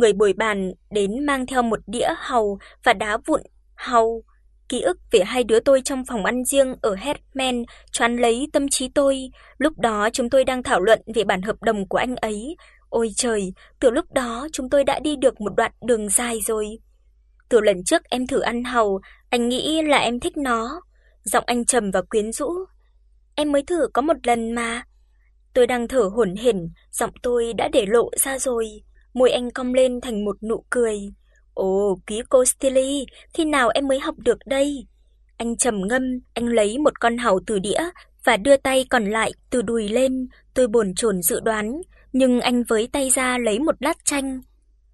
người bồi bàn đến mang theo một đĩa hàu và đá vụn hàu. Ký ức về hai đứa tôi trong phòng ăn riêng ở Hetman choán lấy tâm trí tôi, lúc đó chúng tôi đang thảo luận về bản hợp đồng của anh ấy. Ôi trời, từ lúc đó chúng tôi đã đi được một đoạn đường dài rồi. Từ lần trước em thử ăn hàu, anh nghĩ là em thích nó. Giọng anh trầm và quyến rũ. Em mới thử có một lần mà. Tôi đang thở hổn hển, giọng tôi đã để lộ ra rồi. Môi anh cong lên thành một nụ cười. "Ồ, quý cô Stilly, khi nào em mới học được đây?" Anh trầm ngâm, anh lấy một con hàu từ đĩa và đưa tay còn lại từ đùi lên, tôi bồn chồn dự đoán, nhưng anh với tay ra lấy một lát chanh.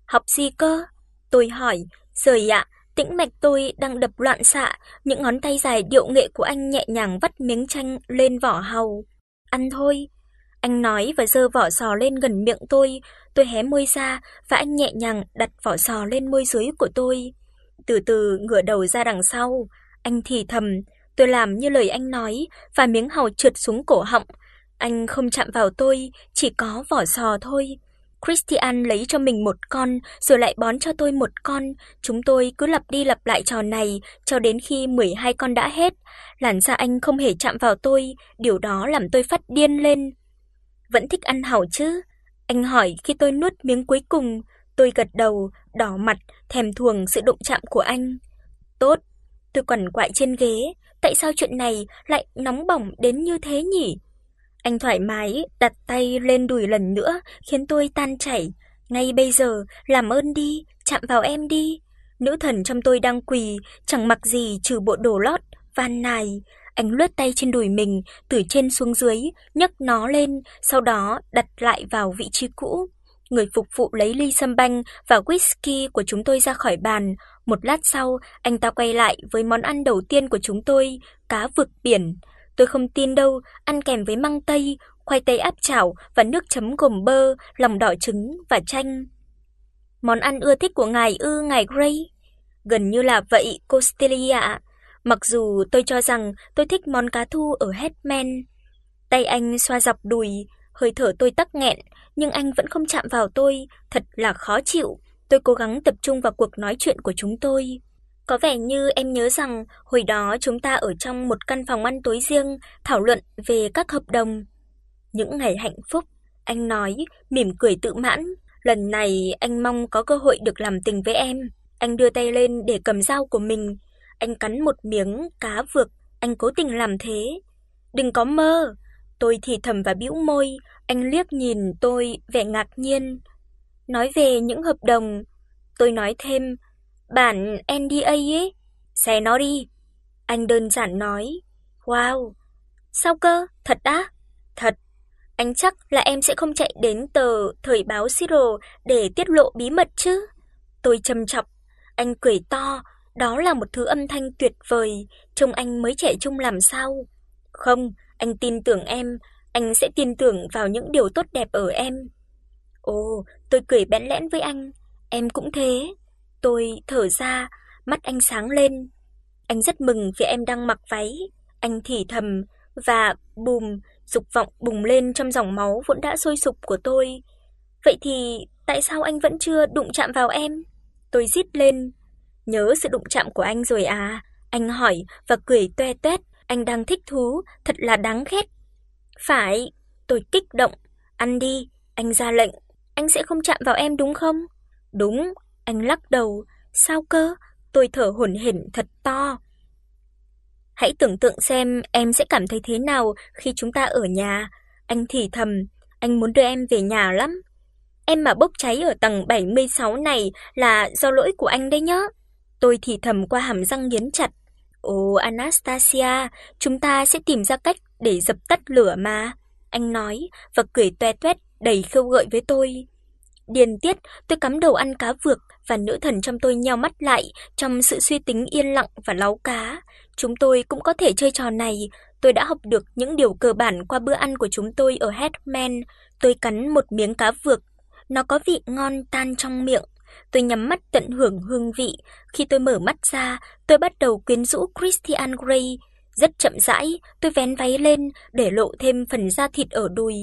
"Học gì cơ?" Tôi hỏi. "Rời ạ." Tĩnh mạch tôi đang đập loạn xạ, những ngón tay dài điệu nghệ của anh nhẹ nhàng vắt miếng chanh lên vỏ hàu. "Ăn thôi." Anh nói và giơ vỏ sò lên gần miệng tôi, tôi hé môi ra và anh nhẹ nhàng đặt vỏ sò lên môi dưới của tôi. Từ từ ngửa đầu ra đằng sau, anh thì thầm, tôi làm như lời anh nói và miếng hàu trượt xuống cổ họng. Anh không chạm vào tôi, chỉ có vỏ sò thôi. Christian lấy cho mình một con rồi lại bón cho tôi một con, chúng tôi cứ lặp đi lặp lại trò này cho đến khi 12 con đã hết. Làn da anh không hề chạm vào tôi, điều đó làm tôi phát điên lên. Vẫn thích ăn hàu chứ? Anh hỏi khi tôi nuốt miếng cuối cùng, tôi gật đầu, đỏ mặt, thèm thuồng sự đụng chạm của anh. Tốt, tôi quằn quại trên ghế, tại sao chuyện này lại nóng bỏng đến như thế nhỉ? Anh thoải mái đặt tay lên đùi lần nữa, khiến tôi tan chảy. Ngay bây giờ, làm ơn đi, chạm vào em đi. Nữ thần trong tôi đang quỳ, chẳng mặc gì trừ bộ đồ lót, van nài. Anh lướt tay trên đùi mình, từ trên xuống dưới, nhấc nó lên, sau đó đặt lại vào vị trí cũ. Người phục vụ lấy ly sâm banh và whisky của chúng tôi ra khỏi bàn. Một lát sau, anh ta quay lại với món ăn đầu tiên của chúng tôi, cá vực biển. Tôi không tin đâu, ăn kèm với măng tây, khoai tây áp chảo và nước chấm gồm bơ, lòng đỏ trứng và chanh. Món ăn ưa thích của ngài ư ngài Gray? Gần như là vậy, cô Stelia Mặc dù tôi cho rằng tôi thích món cá thu ở Hetman. Tay anh xoa dọc đùi, hơi thở tôi tắc nghẹn, nhưng anh vẫn không chạm vào tôi, thật là khó chịu. Tôi cố gắng tập trung vào cuộc nói chuyện của chúng tôi. Có vẻ như em nhớ rằng hồi đó chúng ta ở trong một căn phòng ăn tối riêng thảo luận về các hợp đồng. Những ngày hạnh phúc, anh nói, mỉm cười tự mãn, lần này anh mong có cơ hội được làm tình với em. Anh đưa tay lên để cầm dao của mình, anh cắn một miếng cá vược, anh cố tình làm thế. "Đừng có mơ." Tôi thì thầm và bĩu môi, anh liếc nhìn tôi vẻ ngạc nhiên. Nói về những hợp đồng, tôi nói thêm, "Bản NDA ấy, xé nó đi." Anh đơn giản nói, "Wow, sao cơ? Thật á?" "Thật." Anh chắc là em sẽ không chạy đến tờ thời báo Siro để tiết lộ bí mật chứ? Tôi trầm trọng, anh cười to, đó là một thứ âm thanh tuyệt vời, trông anh mới trẻ trung làm sao? Không, anh tin tưởng em, anh sẽ tin tưởng vào những điều tốt đẹp ở em. Ồ, tôi cười bẽn lẽn với anh, em cũng thế. Tôi thở ra, mắt anh sáng lên. Anh rất mừng vì em đang mặc váy, anh thì thầm và bùm, dục vọng bùng lên trong dòng máu vốn đã sôi sục của tôi. Vậy thì tại sao anh vẫn chưa đụng chạm vào em? Tôi rít lên, Nhớ sự đụng chạm của anh rồi à? Anh hỏi và cười toe toét, anh đang thích thú, thật là đáng ghét. Phải, tôi kích động. Ăn đi, anh ra lệnh. Anh sẽ không chạm vào em đúng không? Đúng, anh lắc đầu. Sao cơ? Tôi thở hổn hển thật to. Hãy tưởng tượng xem em sẽ cảm thấy thế nào khi chúng ta ở nhà. Anh thì thầm, anh muốn đưa em về nhà lắm. Em mà bốc cháy ở tầng 76 này là do lỗi của anh đấy nhá. Tôi thì thầm qua hàm răng nghiến chặt. "Ồ Anastasia, chúng ta sẽ tìm ra cách để dập tắt lửa mà." Anh nói và cười toe toét đầy khiêu gợi với tôi. Điên tiết, tôi cắm đầu ăn cá vược và nữ thần trong tôi nheo mắt lại trong sự suy tính yên lặng và láu cá. Chúng tôi cũng có thể chơi trò này, tôi đã học được những điều cơ bản qua bữa ăn của chúng tôi ở Hetman. Tôi cắn một miếng cá vược, nó có vị ngon tan trong miệng Tôi nhắm mắt tận hưởng hương vị, khi tôi mở mắt ra, tôi bắt đầu quyến rũ Christian Grey. Rất chậm rãi, tôi vén váy lên để lộ thêm phần da thịt ở đùi.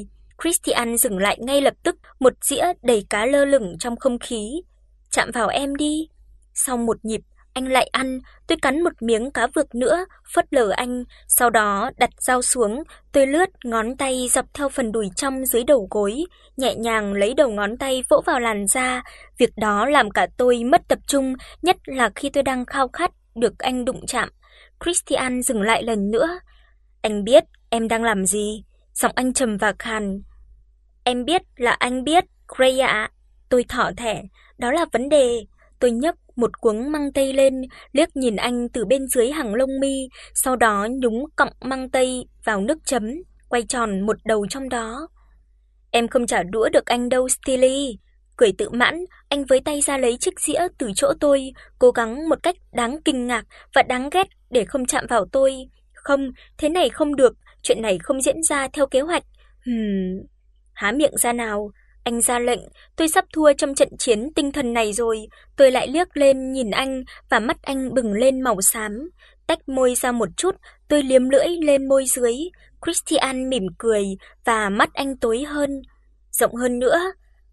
Christian dừng lại ngay lập tức, một dĩa đầy cá lơ lửng trong không khí. chạm vào em đi." Sau một nhịp, anh lại ăn, tôi cắn một miếng cá vực nữa, phớt lờ anh, sau đó đặt dao xuống, tôi lướt ngón tay dọc theo phần đùi trong dưới đầu gối, nhẹ nhàng lấy đầu ngón tay vỗ vào làn da, việc đó làm cả tôi mất tập trung, nhất là khi tôi đang khao khát được anh đụng chạm. Christian dừng lại lần nữa. "Anh biết em đang làm gì?" Giọng anh trầm và khàn. "Em biết là anh biết, Gray ạ." Tôi thỏ thẻ, "Đó là vấn đề." Tôi nhấc một cuống măng tây lên, liếc nhìn anh từ bên dưới hàng lông mi, sau đó nhúng cọng măng tây vào nước chấm, quay tròn một đầu trong đó. Em không trả đũa được anh đâu Stilly. Cười tự mãn, anh với tay ra lấy chiếc dĩa từ chỗ tôi, cố gắng một cách đáng kinh ngạc và đáng ghét để không chạm vào tôi. Không, thế này không được, chuyện này không diễn ra theo kế hoạch. Hừm. Há miệng ra nào, anh ra lệnh, tôi sắp thua trong trận chiến tinh thần này rồi. Tôi lại liếc lên nhìn anh và mắt anh bừng lên màu xám. Tách môi ra một chút, tôi liếm lưỡi lên môi dưới. Christian mỉm cười và mắt anh tối hơn, rộng hơn nữa.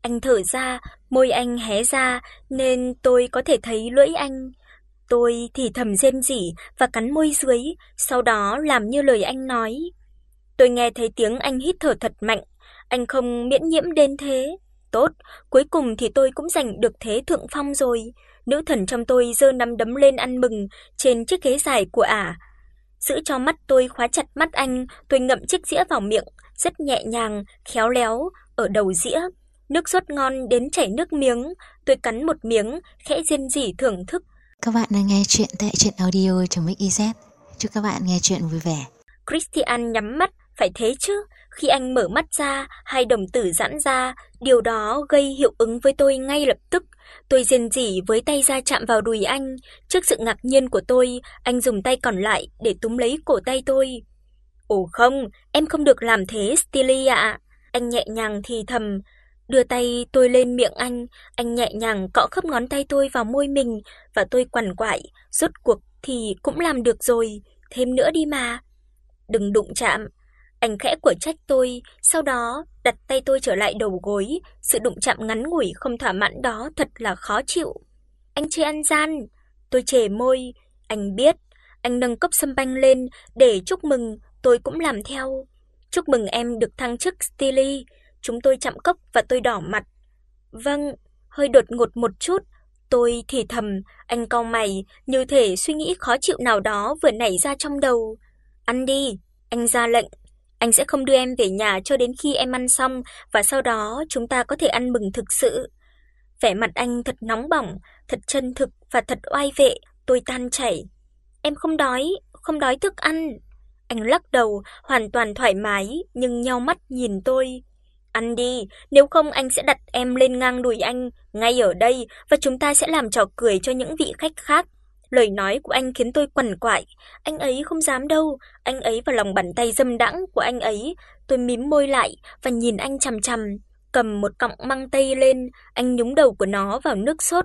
Anh thở ra, môi anh hé ra nên tôi có thể thấy lưỡi anh. Tôi thì thầm rên rỉ và cắn môi dưới, sau đó làm như lời anh nói. Tôi nghe thấy tiếng anh hít thở thật mạnh, anh không miễn nhiễm đến thế. Tốt, cuối cùng thì tôi cũng giành được thế thượng phong rồi. Nữ thần trong tôi giơ nắm đấm lên ăn mừng trên chiếc ghế dài của ả. Giữ cho mắt tôi khóa chặt mắt anh, tôi ngậm chiếc dĩa vào miệng, rất nhẹ nhàng, khéo léo ở đầu dĩa. Nước sốt ngon đến chảy nước miếng, tôi cắn một miếng, khẽ rên rỉ thưởng thức. Các bạn đang nghe chuyện tại truyện audio.mix.iz. Chúc các bạn nghe chuyện vui vẻ. Christian nhắm mắt, phải thế chứ, khi anh mở mắt ra, hai đồng tử giãn ra, điều đó gây hiệu ứng với tôi ngay lập tức. Tôi rên rỉ với tay ra chạm vào đùi anh, trước sự ngạc nhiên của tôi, anh dùng tay còn lại để túm lấy cổ tay tôi. "Ồ không, em không được làm thế, Stilly ạ." Anh nhẹ nhàng thì thầm, đưa tay tôi lên miệng anh, anh nhẹ nhàng cọ khớp ngón tay tôi vào môi mình và tôi quằn quại, rốt cuộc thì cũng làm được rồi, thêm nữa đi mà. Đừng đụng chạm. Anh khẽ của trách tôi, sau đó đặt tay tôi trở lại đầu gối, sự đụng chạm ngắn ngủi không thỏa mãn đó thật là khó chịu. Anh chơi ăn gian, tôi chề môi, anh biết, anh nâng cốc sâm banh lên để chúc mừng, tôi cũng làm theo. Chúc mừng em được thăng chức Steely, Chúng tôi chạm cốc và tôi đỏ mặt. Vâng, hơi đột ngột một chút, tôi thì thầm, anh cau mày, như thể suy nghĩ khó chịu nào đó vừa nảy ra trong đầu. Ăn đi, anh ra lệnh. Anh sẽ không đưa em về nhà cho đến khi em ăn xong và sau đó chúng ta có thể ăn mừng thực sự. Vẻ mặt anh thật nóng bỏng, thật chân thực và thật oai vệ, tôi tan chảy. Em không đói, không đói thức ăn. Anh lắc đầu, hoàn toàn thoải mái nhưng nheo mắt nhìn tôi. Ăn đi, nếu không anh sẽ đặt em lên ngang đùi anh ngay ở đây và chúng ta sẽ làm trò cười cho những vị khách khác. Lời nói của anh khiến tôi quằn quại, anh ấy không dám đâu, anh ấy vào lòng bàn tay dâm đãng của anh ấy, tôi mím môi lại và nhìn anh chằm chằm, cầm một cọng măng tây lên, anh nhúng đầu của nó vào nước sốt.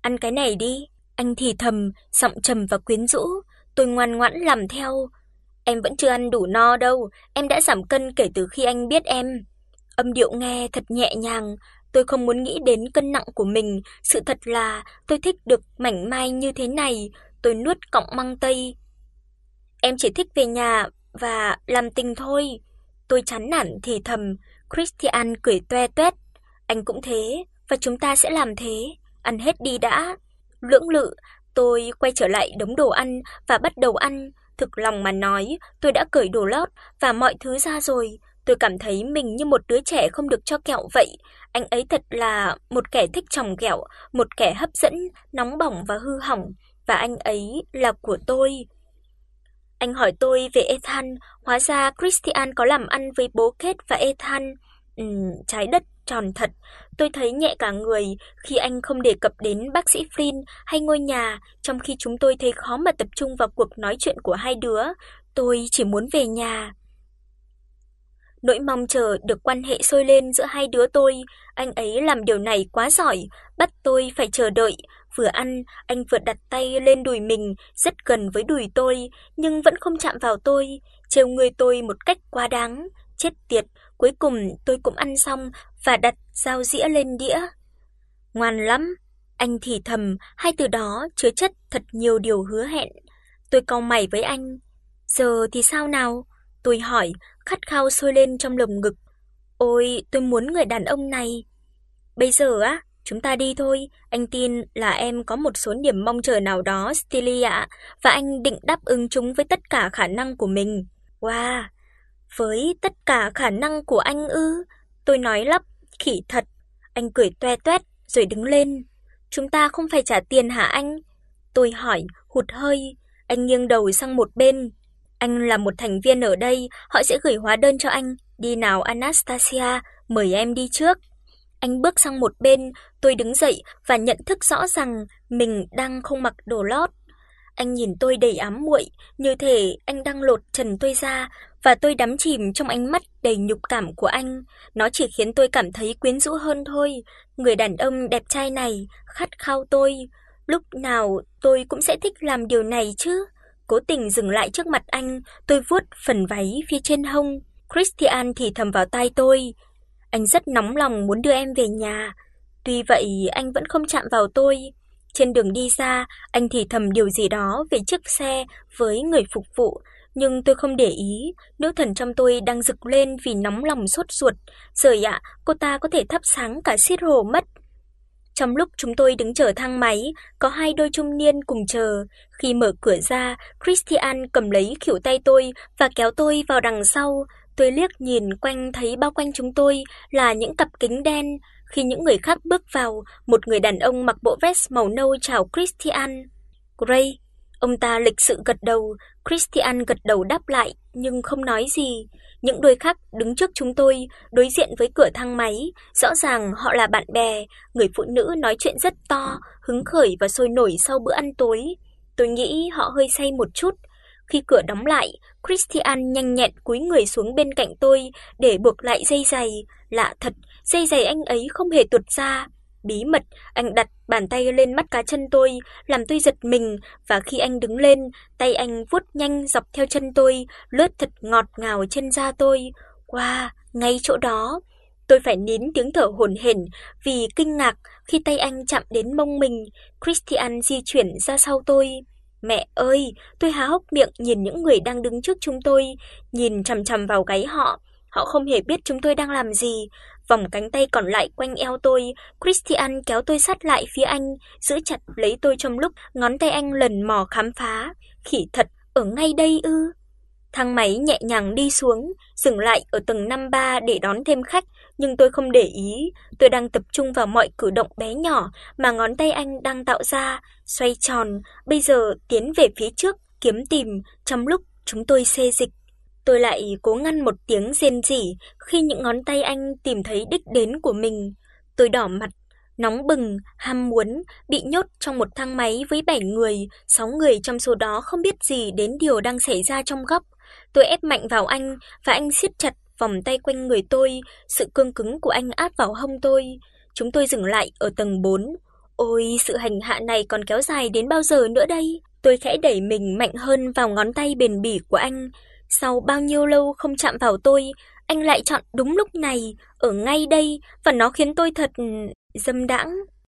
"Ăn cái này đi." Anh thì thầm, giọng trầm và quyến rũ, tôi ngoan ngoãn làm theo. "Em vẫn chưa ăn đủ no đâu, em đã giảm cân kể từ khi anh biết em." Âm điệu nghe thật nhẹ nhàng, Tôi không muốn nghĩ đến cân nặng của mình, sự thật là tôi thích được mảnh mai như thế này, tôi nuốt cọng măng tây. Em chỉ thích về nhà và làm tình thôi. Tôi chán nản thì thầm, Christian cười toe toét, anh cũng thế và chúng ta sẽ làm thế, ăn hết đi đã. Lưỡng lự, tôi quay trở lại đống đồ ăn và bắt đầu ăn, thực lòng mà nói, tôi đã cởi đồ lót và mọi thứ ra rồi, Tôi cảm thấy mình như một đứa trẻ không được cho kẹo vậy. Anh ấy thật là một kẻ thích trồng ghẹo, một kẻ hấp dẫn, nóng bỏng và hư hỏng, và anh ấy là của tôi. Anh hỏi tôi về Ethan, hóa ra Christian có làm ăn với bố Kết và Ethan. Ừm, trái đất tròn thật. Tôi thấy nhẹ cả người khi anh không đề cập đến bác sĩ Flynn hay ngôi nhà, trong khi chúng tôi thấy khó mà tập trung vào cuộc nói chuyện của hai đứa. Tôi chỉ muốn về nhà. Nỗi mong chờ được quan hệ sôi lên giữa hai đứa tôi, anh ấy làm điều này quá giỏi, bắt tôi phải chờ đợi, vừa ăn, anh vừa đặt tay lên đùi mình, rất gần với đùi tôi, nhưng vẫn không chạm vào tôi, trêu người tôi một cách quá đáng, chết tiệt, cuối cùng tôi cũng ăn xong và đặt dao dĩa lên đĩa. Ngoan lắm, Anh thì thầm, hai từ đó chứa chất thật nhiều điều hứa hẹn. Tôi cau mày với anh. Giờ thì sao nào? Tôi hỏi, khát khao sôi lên trong lồng ngực. Ôi, tôi muốn người đàn ông này. Bây giờ á, chúng ta đi thôi, anh tin là em có một số điểm mong chờ nào đó Stilly ạ, và anh định đáp ứng chúng với tất cả khả năng của mình. Wow, với tất cả khả năng của anh ư? Tôi nói lắp, khỉ thật. Anh cười toe toét rồi đứng lên. Chúng ta không phải trả tiền hả anh? Tôi hỏi, hụt hơi. Anh nghiêng đầu sang một bên. Anh là một thành viên ở đây, họ sẽ gửi hóa đơn cho anh. Đi nào Anastasia, mời em đi trước. Anh bước sang một bên, tôi đứng dậy và nhận thức rõ rằng mình đang không mặc đồ lót. Anh nhìn tôi đầy ám muội, như thể anh đang lột trần tôi ra và tôi đắm chìm trong ánh mắt đầy nhục cảm của anh, nó chỉ khiến tôi cảm thấy quyến rũ hơn thôi. Người đàn ông đẹp trai này khát khao tôi, lúc nào tôi cũng sẽ thích làm điều này chứ. Cố tình dừng lại trước mặt anh, tôi vuốt phần váy phía trên hông. Christian thì thầm vào tai tôi, anh rất nóng lòng muốn đưa em về nhà. Tuy vậy anh vẫn không chạm vào tôi. Trên đường đi ra, anh thì thầm điều gì đó về chiếc xe với người phục vụ, nhưng tôi không để ý, nữ thần trong tôi đang rực lên vì nóng lòng sốt ruột. Trời ạ, cô ta có thể thắp sáng cả Siro hồ mất. Trong lúc chúng tôi đứng chờ thang máy, có hai đôi trung niên cùng chờ. Khi mở cửa ra, Christian cầm lấy khuỷu tay tôi và kéo tôi vào đằng sau. Tôi liếc nhìn quanh thấy bao quanh chúng tôi là những cặp kính đen. Khi những người khác bước vào, một người đàn ông mặc bộ vest màu nâu chào Christian. "Gray." Ông ta lịch sự gật đầu, Christian gật đầu đáp lại nhưng không nói gì. Những đôi khác đứng trước chúng tôi, đối diện với cửa thang máy, rõ ràng họ là bạn bè, người phụ nữ nói chuyện rất to, hứng khởi và sôi nổi sau bữa ăn tối. Tôi nghĩ họ hơi say một chút. Khi cửa đóng lại, Christian nhanh nhẹn cúi người xuống bên cạnh tôi để buộc lại dây giày, lạ thật, dây giày anh ấy không hề tuột ra. Bí mật, anh đặt bàn tay lên mắt cá chân tôi, làm tôi giật mình và khi anh đứng lên, tay anh vuốt nhanh dọc theo chân tôi, lướt thật ngọt ngào trên da tôi. Wow, ngay chỗ đó, tôi phải nín tiếng thở hổn hển vì kinh ngạc khi tay anh chạm đến mông mình. Christian di chuyển ra sau tôi. Mẹ ơi, tôi há hốc miệng nhìn những người đang đứng trước chúng tôi, nhìn chằm chằm vào gáy họ. Họ không hề biết chúng tôi đang làm gì. Vòng cánh tay còn lại quanh eo tôi, Christian kéo tôi sát lại phía anh, giữ chặt lấy tôi trong lúc ngón tay anh lần mò khám phá. Khỉ thật, ở ngay đây ư? Thang máy nhẹ nhàng đi xuống, dừng lại ở tầng 53 để đón thêm khách, nhưng tôi không để ý, tôi đang tập trung vào mọi cử động bé nhỏ mà ngón tay anh đang tạo ra, xoay tròn, bây giờ tiến về phía trước kiếm tìm trong lúc chúng tôi xê dịch. Tôi lại cố ngăn một tiếng rên rỉ khi những ngón tay anh tìm thấy đích đến của mình. Tôi đỏ mặt, nóng bừng, ham muốn bị nhốt trong một thang máy với 7 người, 6 người trong số đó không biết gì đến điều đang xảy ra trong góc. Tôi ép mạnh vào anh và anh siết chặt vòng tay quanh người tôi, sự cương cứng của anh áp vào hông tôi. Chúng tôi dừng lại ở tầng 4. Ôi, sự hành hạ này còn kéo dài đến bao giờ nữa đây? Tôi khẽ đẩy mình mạnh hơn vào ngón tay bền bỉ của anh. Sau bao nhiêu lâu không chạm vào tôi, anh lại chọn đúng lúc này, ở ngay đây và nó khiến tôi thật ừ, dâm đãng.